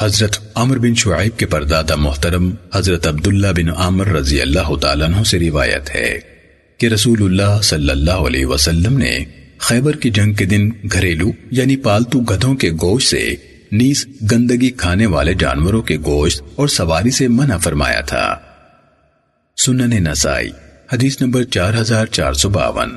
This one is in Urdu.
حضرت عمر بن شعیب کے پردادا محترم حضرت عبداللہ بن عامر رضی اللہ تعالیٰ عنہ سے روایت ہے کہ رسول اللہ صلی اللہ علیہ وسلم نے خیبر کی جنگ کے دن گھریلو یعنی پالتو گدھوں کے گوشت سے نیز گندگی کھانے والے جانوروں کے گوشت اور سواری سے منع فرمایا تھا۔ سنن نسائی، حدیث نمبر چار ہزار چار سو باون۔